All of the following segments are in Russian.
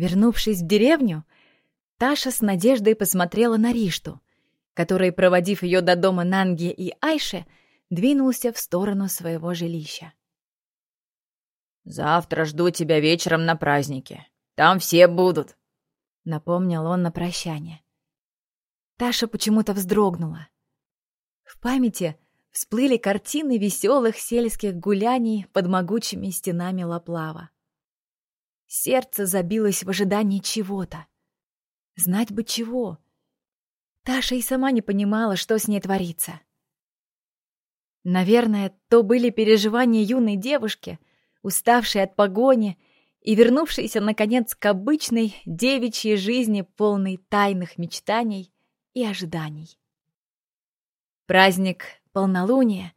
Вернувшись в деревню, Таша с надеждой посмотрела на Ришту, который, проводив ее до дома Нанги и Айше, двинулся в сторону своего жилища. «Завтра жду тебя вечером на празднике. Там все будут», — напомнил он на прощание. Таша почему-то вздрогнула. В памяти всплыли картины веселых сельских гуляний под могучими стенами Лаплава. Сердце забилось в ожидании чего-то. Знать бы чего. Таша и сама не понимала, что с ней творится. Наверное, то были переживания юной девушки, уставшей от погони и вернувшейся, наконец, к обычной девичьей жизни, полной тайных мечтаний и ожиданий. Праздник полнолуния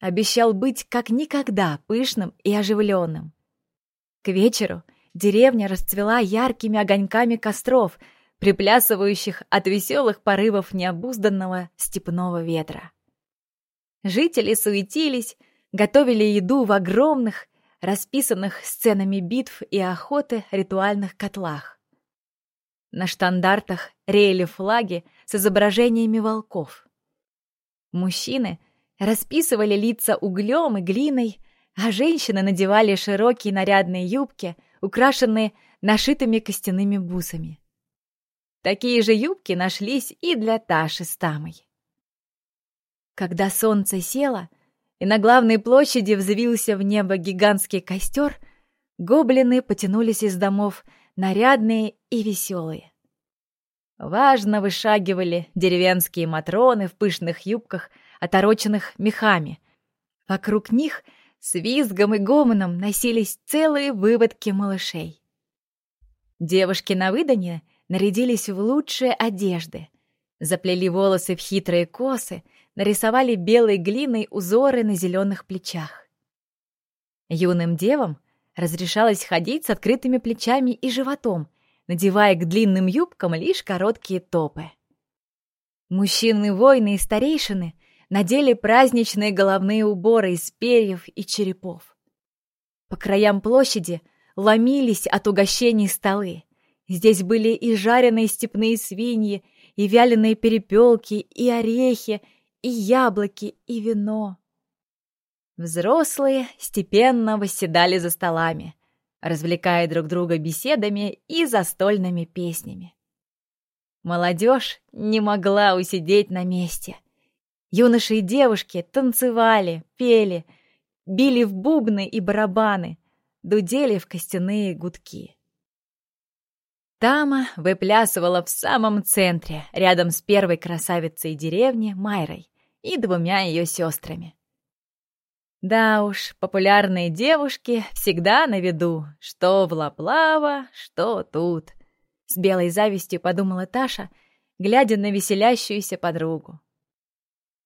обещал быть как никогда пышным и оживленным. К вечеру деревня расцвела яркими огоньками костров, приплясывающих от веселых порывов необузданного степного ветра. Жители суетились, готовили еду в огромных, расписанных сценами битв и охоты ритуальных котлах. На штандартах реяли флаги с изображениями волков. Мужчины расписывали лица углем и глиной, а женщины надевали широкие нарядные юбки, украшенные нашитыми костяными бусами. Такие же юбки нашлись и для Таши с Тамой. Когда солнце село, и на главной площади взвился в небо гигантский костер, гоблины потянулись из домов, нарядные и веселые. Важно вышагивали деревенские матроны в пышных юбках, отороченных мехами. Вокруг них с визгом и гомоном носились целые выводки малышей. Девушки на выданье нарядились в лучшие одежды, заплели волосы в хитрые косы, нарисовали белой глиной узоры на зеленых плечах. Юным девам разрешалось ходить с открытыми плечами и животом, надевая к длинным юбкам лишь короткие топы. Мужчины-воины и старейшины надели праздничные головные уборы из перьев и черепов. По краям площади ломились от угощений столы. Здесь были и жареные степные свиньи, и вяленые перепелки, и орехи, и яблоки, и вино. Взрослые степенно восседали за столами, развлекая друг друга беседами и застольными песнями. Молодежь не могла усидеть на месте. Юноши и девушки танцевали, пели, били в бубны и барабаны, дудели в костяные гудки. Тама выплясывала в самом центре, рядом с первой красавицей деревни Майрой и двумя ее сестрами. Да уж, популярные девушки всегда на виду, что в Лаплава, что тут. С белой завистью подумала Таша, глядя на веселящуюся подругу.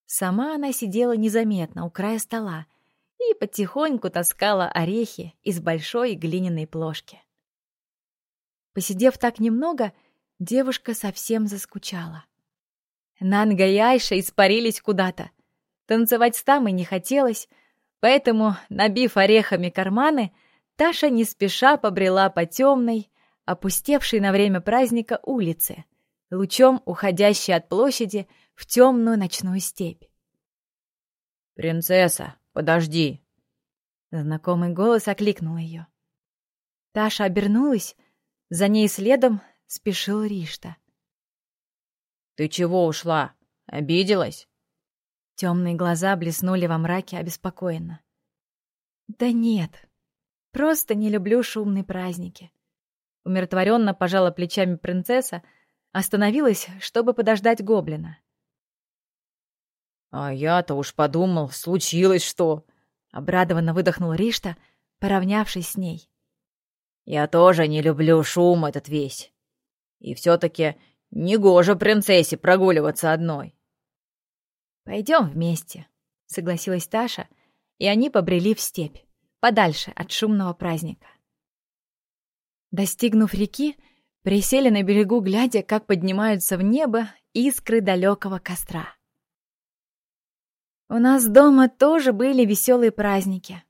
Сама она сидела незаметно у края стола и потихоньку таскала орехи из большой глиняной плошки. Посидев так немного, девушка совсем заскучала. Нанга и Айша испарились куда-то. Танцевать с Тамой не хотелось, Поэтому, набив орехами карманы, Таша не спеша побрела по темной, опустевшей на время праздника улице, лучом уходящей от площади в темную ночную степь. «Принцесса, подожди!» Знакомый голос окликнул ее. Таша обернулась, за ней следом спешил Ришта. «Ты чего ушла? Обиделась?» Темные глаза блеснули во мраке обеспокоенно. «Да нет, просто не люблю шумные праздники». Умиротворенно пожала плечами принцесса, остановилась, чтобы подождать гоблина. «А я-то уж подумал, случилось что!» Обрадованно выдохнул Ришта, поравнявшись с ней. «Я тоже не люблю шум этот весь. И все-таки негоже принцессе прогуливаться одной. «Пойдем вместе», — согласилась Таша, и они побрели в степь, подальше от шумного праздника. Достигнув реки, присели на берегу, глядя, как поднимаются в небо искры далекого костра. У нас дома тоже были веселые праздники,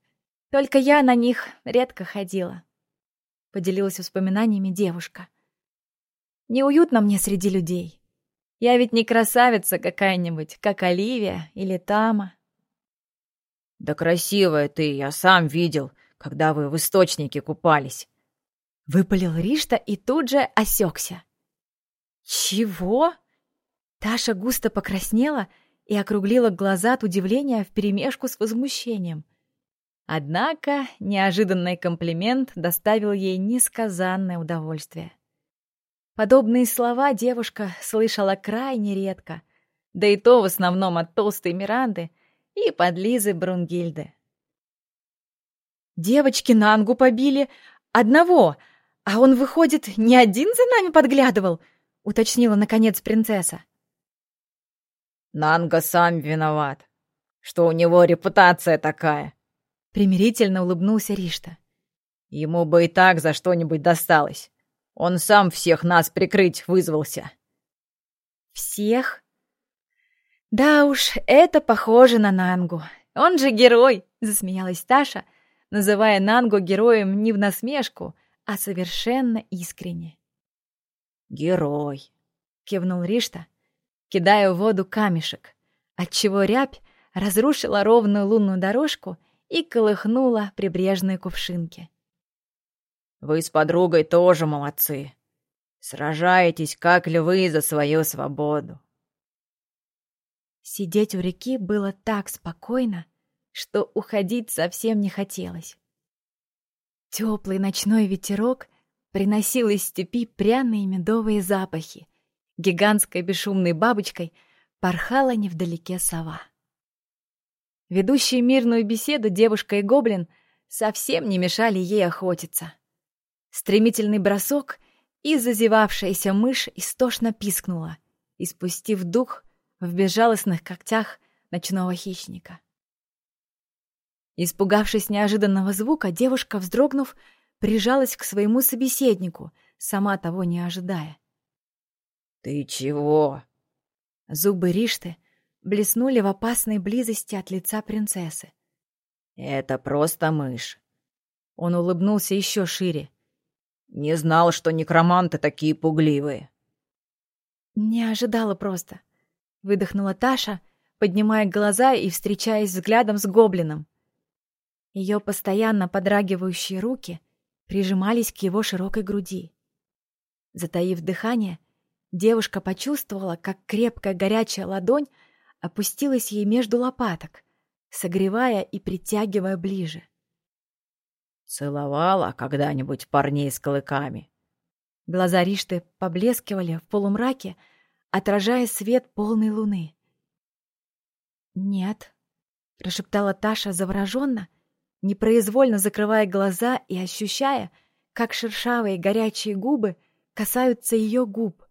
только я на них редко ходила. поделилась воспоминаниями девушка. Неуютно мне среди людей. Я ведь не красавица какая-нибудь, как Оливия или Тама. Да красивая ты, я сам видел, когда вы в источнике купались. Выпалил Ришта и тут же осекся. Чего? Таша густо покраснела и округлила глаза от удивления вперемешку с возмущением. Однако неожиданный комплимент доставил ей несказанное удовольствие. Подобные слова девушка слышала крайне редко, да и то в основном от толстой Миранды и подлизы Брунгильды. «Девочки Нангу побили одного, а он, выходит, не один за нами подглядывал?» — уточнила, наконец, принцесса. «Нанга сам виноват, что у него репутация такая», — примирительно улыбнулся Ришта. «Ему бы и так за что-нибудь досталось». Он сам всех нас прикрыть вызвался. Всех? Да уж, это похоже на Нангу. Он же герой, засмеялась Таша, называя Нангу героем не в насмешку, а совершенно искренне. Герой, кивнул Ришта, кидая в воду камешек, отчего рябь разрушила ровную лунную дорожку и колыхнула прибрежные кувшинки. Вы с подругой тоже молодцы. Сражаетесь, как львы, за свою свободу. Сидеть у реки было так спокойно, что уходить совсем не хотелось. Теплый ночной ветерок приносил из степи пряные медовые запахи. Гигантской бесшумной бабочкой порхала невдалеке сова. Ведущие мирную беседу девушка и гоблин совсем не мешали ей охотиться. Стремительный бросок, и зазевавшаяся мышь истошно пискнула, испустив дух в безжалостных когтях ночного хищника. Испугавшись неожиданного звука, девушка, вздрогнув, прижалась к своему собеседнику, сама того не ожидая. «Ты чего?» Зубы Ришты блеснули в опасной близости от лица принцессы. «Это просто мышь». Он улыбнулся еще шире. Не знал, что некроманты такие пугливые. Не ожидала просто. Выдохнула Таша, поднимая глаза и встречаясь взглядом с гоблином. Ее постоянно подрагивающие руки прижимались к его широкой груди. Затаив дыхание, девушка почувствовала, как крепкая горячая ладонь опустилась ей между лопаток, согревая и притягивая ближе. Целовала когда-нибудь парней с клыками? Глаза Ришты поблескивали в полумраке, отражая свет полной луны. «Нет», — прошептала Таша завороженно, непроизвольно закрывая глаза и ощущая, как шершавые горячие губы касаются ее губ,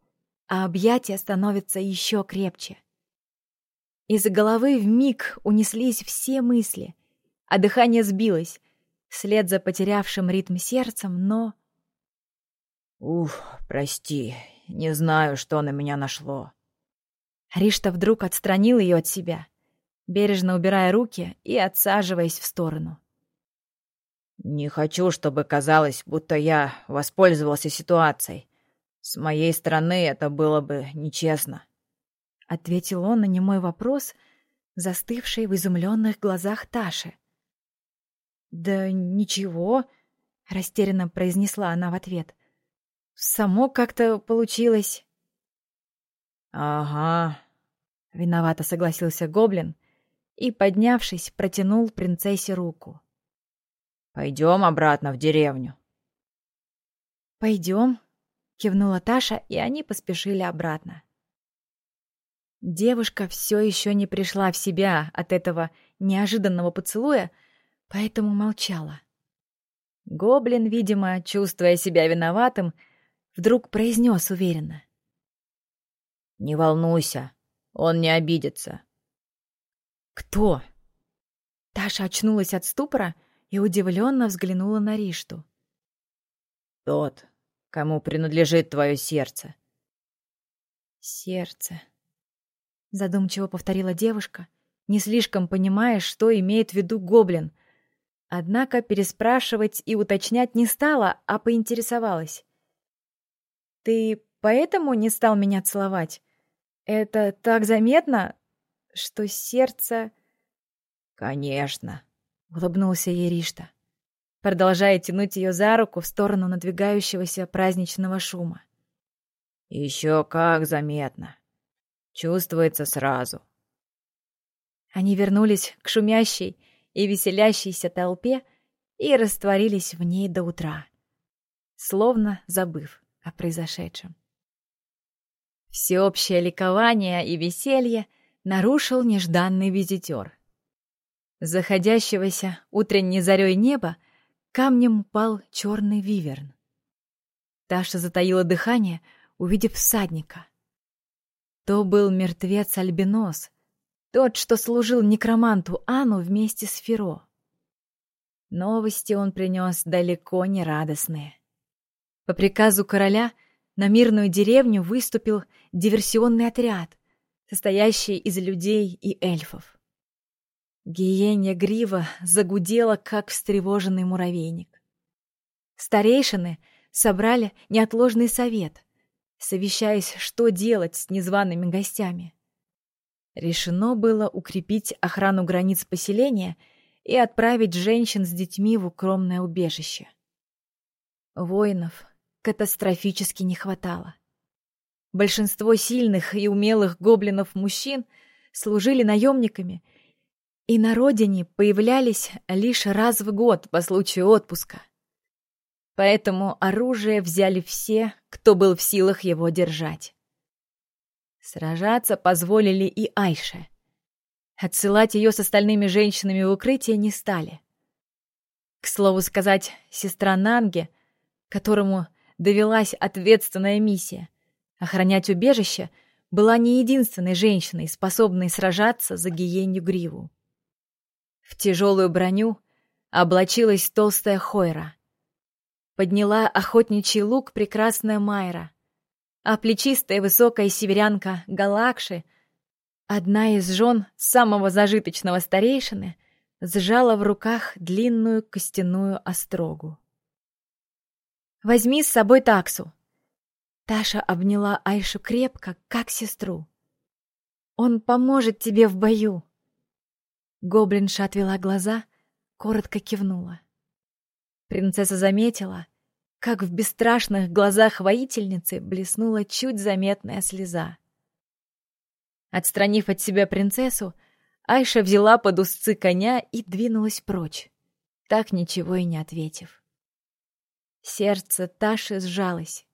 а объятия становятся еще крепче. Из головы вмиг унеслись все мысли, а дыхание сбилось, вслед за потерявшим ритм сердцем, но... «Уф, прости, не знаю, что на меня нашло». Ришта вдруг отстранил ее от себя, бережно убирая руки и отсаживаясь в сторону. «Не хочу, чтобы казалось, будто я воспользовался ситуацией. С моей стороны это было бы нечестно», — ответил он на немой вопрос, застывший в изумленных глазах Таши. «Да ничего», — растерянно произнесла она в ответ. «Само как-то получилось». «Ага», — виновато согласился гоблин и, поднявшись, протянул принцессе руку. «Пойдем обратно в деревню». «Пойдем», — кивнула Таша, и они поспешили обратно. Девушка все еще не пришла в себя от этого неожиданного поцелуя, поэтому молчала. Гоблин, видимо, чувствуя себя виноватым, вдруг произнес уверенно. «Не волнуйся, он не обидится». «Кто?» Таша очнулась от ступора и удивленно взглянула на Ришту. «Тот, кому принадлежит твое сердце». «Сердце», — задумчиво повторила девушка, не слишком понимая, что имеет в виду гоблин — Однако переспрашивать и уточнять не стала, а поинтересовалась. «Ты поэтому не стал меня целовать? Это так заметно, что сердце...» «Конечно», — улыбнулся Еришта, продолжая тянуть ее за руку в сторону надвигающегося праздничного шума. «Еще как заметно. Чувствуется сразу». Они вернулись к шумящей и веселящейся толпе и растворились в ней до утра, словно забыв о произошедшем. Всеобщее ликование и веселье нарушил нежданный визитер. Заходящегося утренней зарей неба камнем упал черный виверн. Таша затаила дыхание, увидев всадника. То был мертвец-альбинос, тот, что служил некроманту Ану вместе с Феро. Новости он принес далеко не радостные. По приказу короля на мирную деревню выступил диверсионный отряд, состоящий из людей и эльфов. Гиенья грива загудела, как встревоженный муравейник. Старейшины собрали неотложный совет, совещаясь, что делать с незваными гостями. Решено было укрепить охрану границ поселения и отправить женщин с детьми в укромное убежище. Воинов катастрофически не хватало. Большинство сильных и умелых гоблинов-мужчин служили наемниками и на родине появлялись лишь раз в год по случаю отпуска. Поэтому оружие взяли все, кто был в силах его держать. Сражаться позволили и Айше. Отсылать ее с остальными женщинами в укрытие не стали. К слову сказать, сестра Нанге, которому довелась ответственная миссия, охранять убежище, была не единственной женщиной, способной сражаться за гиенью Гриву. В тяжелую броню облачилась толстая Хойра. Подняла охотничий лук прекрасная Майра а плечистая высокая северянка Галакши, одна из жен самого зажиточного старейшины, сжала в руках длинную костяную острогу. «Возьми с собой таксу!» Таша обняла Айшу крепко, как сестру. «Он поможет тебе в бою!» Гоблинша отвела глаза, коротко кивнула. Принцесса заметила, как в бесстрашных глазах воительницы блеснула чуть заметная слеза. Отстранив от себя принцессу, Айша взяла под узцы коня и двинулась прочь, так ничего и не ответив. Сердце Таши сжалось.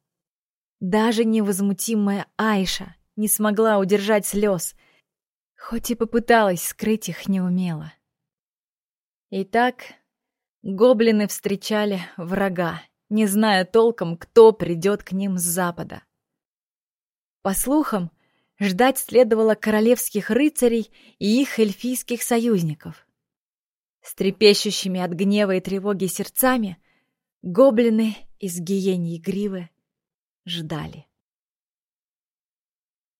Даже невозмутимая Айша не смогла удержать слез, хоть и попыталась скрыть их неумело. Итак, гоблины встречали врага не зная толком, кто придет к ним с запада. По слухам, ждать следовало королевских рыцарей и их эльфийских союзников. С трепещущими от гнева и тревоги сердцами гоблины из гиений гривы ждали.